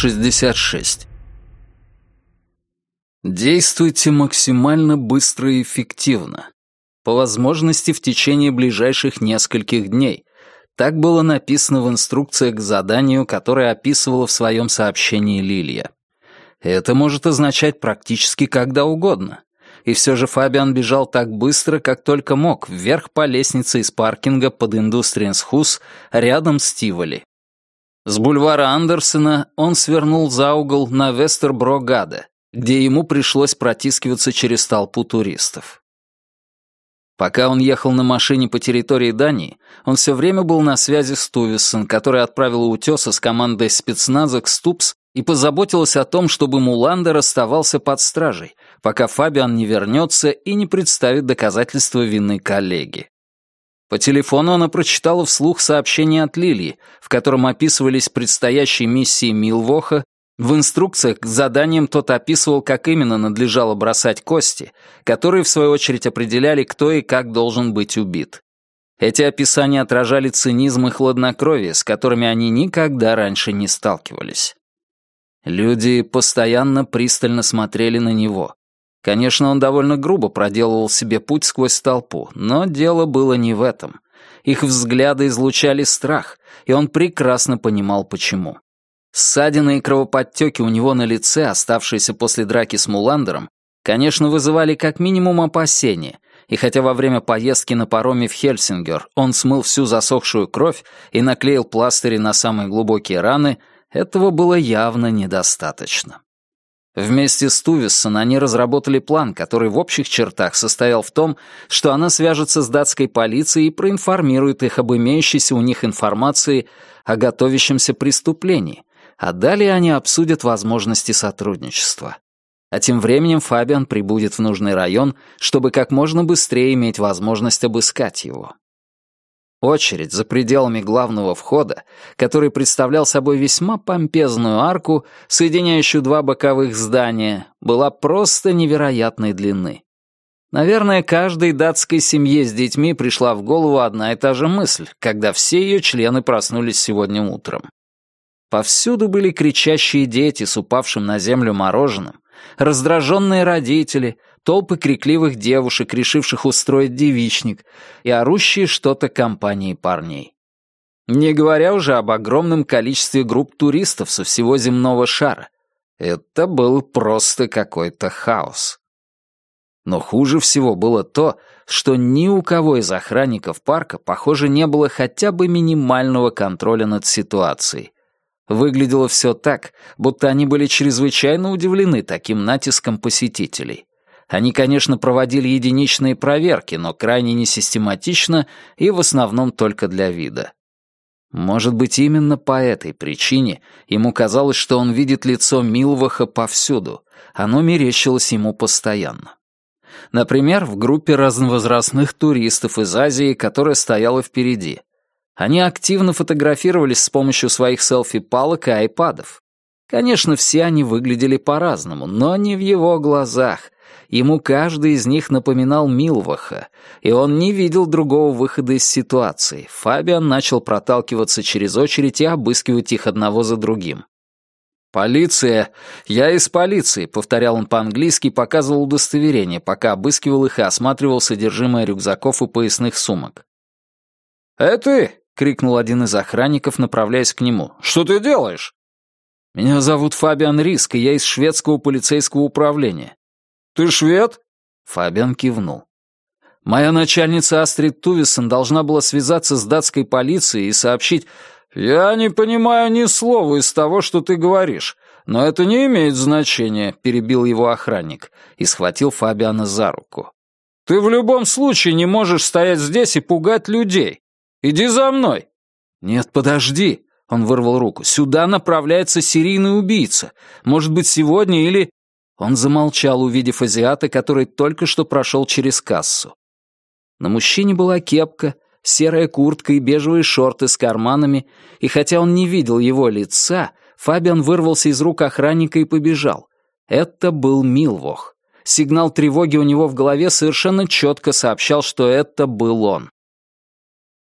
66. Действуйте максимально быстро и эффективно. По возможности в течение ближайших нескольких дней. Так было написано в инструкциях к заданию, которое описывала в своем сообщении Лилия. Это может означать практически когда угодно. И все же Фабиан бежал так быстро, как только мог, вверх по лестнице из паркинга под Индустриенсхус рядом с Тиволи. С бульвара Андерсона он свернул за угол на Вестерброгаде, где ему пришлось протискиваться через толпу туристов. Пока он ехал на машине по территории Дании, он все время был на связи с Тувисон, который отправила утеса с командой спецназа к Ступс и позаботилась о том, чтобы Муландер оставался под стражей, пока Фабиан не вернется и не представит доказательства вины коллеги. По телефону она прочитала вслух сообщение от Лилии, в котором описывались предстоящие миссии Милвоха в инструкциях к заданиям тот описывал, как именно надлежало бросать кости, которые, в свою очередь, определяли, кто и как должен быть убит. Эти описания отражали цинизм и хладнокровие, с которыми они никогда раньше не сталкивались. Люди постоянно пристально смотрели на него. Конечно, он довольно грубо проделывал себе путь сквозь толпу, но дело было не в этом. Их взгляды излучали страх, и он прекрасно понимал, почему. Ссадины и кровоподтеки у него на лице, оставшиеся после драки с Муландером, конечно, вызывали как минимум опасения, и хотя во время поездки на пароме в Хельсингер он смыл всю засохшую кровь и наклеил пластыри на самые глубокие раны, этого было явно недостаточно. Вместе с Тувиссон они разработали план, который в общих чертах состоял в том, что она свяжется с датской полицией и проинформирует их об имеющейся у них информации о готовящемся преступлении, а далее они обсудят возможности сотрудничества. А тем временем Фабиан прибудет в нужный район, чтобы как можно быстрее иметь возможность обыскать его. Очередь за пределами главного входа, который представлял собой весьма помпезную арку, соединяющую два боковых здания, была просто невероятной длины. Наверное, каждой датской семье с детьми пришла в голову одна и та же мысль, когда все ее члены проснулись сегодня утром. Повсюду были кричащие дети с упавшим на землю мороженым, раздраженные родители, толпы крикливых девушек, решивших устроить девичник, и орущие что-то компании парней. Не говоря уже об огромном количестве групп туристов со всего земного шара. Это был просто какой-то хаос. Но хуже всего было то, что ни у кого из охранников парка, похоже, не было хотя бы минимального контроля над ситуацией, Выглядело все так, будто они были чрезвычайно удивлены таким натиском посетителей. Они, конечно, проводили единичные проверки, но крайне несистематично и в основном только для вида. Может быть, именно по этой причине ему казалось, что он видит лицо Милваха повсюду. Оно мерещилось ему постоянно. Например, в группе разновозрастных туристов из Азии, которая стояла впереди. Они активно фотографировались с помощью своих селфи-палок и айпадов. Конечно, все они выглядели по-разному, но не в его глазах. Ему каждый из них напоминал Милваха, и он не видел другого выхода из ситуации. Фабиан начал проталкиваться через очередь и обыскивать их одного за другим. «Полиция! Я из полиции!» — повторял он по-английски показывал удостоверение, пока обыскивал их и осматривал содержимое рюкзаков и поясных сумок. «Э, ты! Крикнул один из охранников, направляясь к нему. «Что ты делаешь?» «Меня зовут Фабиан Риск, и я из шведского полицейского управления». «Ты швед?» Фабиан кивнул. «Моя начальница Астрид Тувисон должна была связаться с датской полицией и сообщить...» «Я не понимаю ни слова из того, что ты говоришь, но это не имеет значения», — перебил его охранник и схватил Фабиана за руку. «Ты в любом случае не можешь стоять здесь и пугать людей. Иди за мной!» «Нет, подожди!» — он вырвал руку. «Сюда направляется серийный убийца. Может быть, сегодня или...» Он замолчал, увидев азиата, который только что прошел через кассу. На мужчине была кепка, серая куртка и бежевые шорты с карманами, и хотя он не видел его лица, Фабиан вырвался из рук охранника и побежал. Это был Милвох. Сигнал тревоги у него в голове совершенно четко сообщал, что это был он.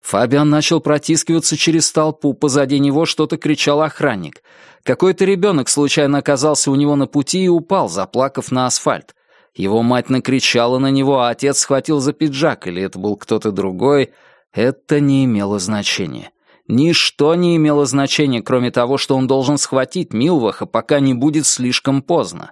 Фабиан начал протискиваться через толпу, позади него что-то кричал охранник. Какой-то ребенок случайно оказался у него на пути и упал, заплакав на асфальт. Его мать накричала на него, а отец схватил за пиджак, или это был кто-то другой. Это не имело значения. Ничто не имело значения, кроме того, что он должен схватить Милваха, пока не будет слишком поздно.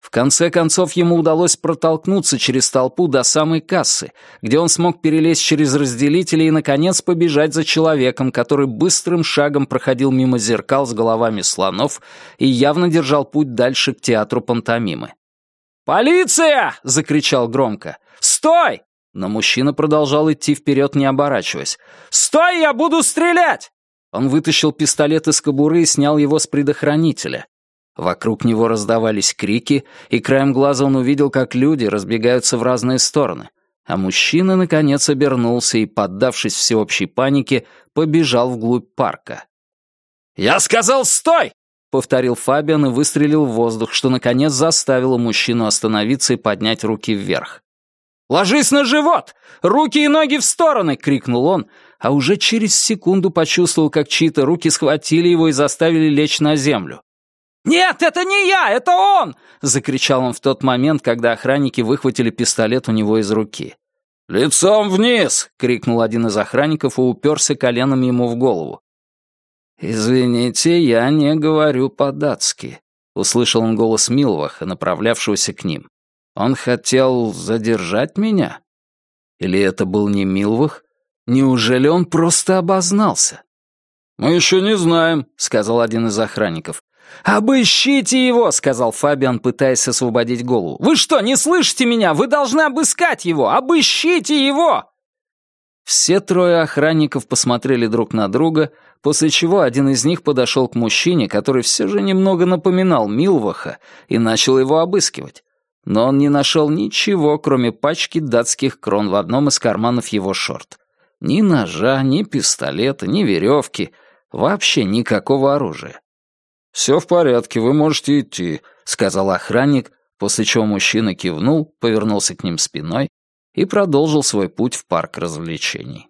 В конце концов, ему удалось протолкнуться через толпу до самой кассы, где он смог перелезть через разделители и, наконец, побежать за человеком, который быстрым шагом проходил мимо зеркал с головами слонов и явно держал путь дальше к театру пантомимы. «Полиция!» — закричал громко. «Стой!» Но мужчина продолжал идти вперед, не оборачиваясь. «Стой, я буду стрелять!» Он вытащил пистолет из кобуры и снял его с предохранителя. Вокруг него раздавались крики, и краем глаза он увидел, как люди разбегаются в разные стороны. А мужчина, наконец, обернулся и, поддавшись всеобщей панике, побежал вглубь парка. «Я сказал, стой!» — повторил Фабиан и выстрелил в воздух, что, наконец, заставило мужчину остановиться и поднять руки вверх. «Ложись на живот! Руки и ноги в стороны!» — крикнул он, а уже через секунду почувствовал, как чьи-то руки схватили его и заставили лечь на землю. «Нет, это не я, это он!» — закричал он в тот момент, когда охранники выхватили пистолет у него из руки. «Лицом вниз!» — крикнул один из охранников и уперся коленом ему в голову. «Извините, я не говорю по-датски», — услышал он голос Милваха, направлявшегося к ним. «Он хотел задержать меня? Или это был не Милвах? Неужели он просто обознался?» «Мы еще не знаем», — сказал один из охранников. «Обыщите его!» — сказал Фабиан, пытаясь освободить голову. «Вы что, не слышите меня? Вы должны обыскать его! Обыщите его!» Все трое охранников посмотрели друг на друга, после чего один из них подошел к мужчине, который все же немного напоминал Милваха, и начал его обыскивать. Но он не нашел ничего, кроме пачки датских крон в одном из карманов его шорт. Ни ножа, ни пистолета, ни веревки, вообще никакого оружия. «Все в порядке, вы можете идти», — сказал охранник, после чего мужчина кивнул, повернулся к ним спиной и продолжил свой путь в парк развлечений.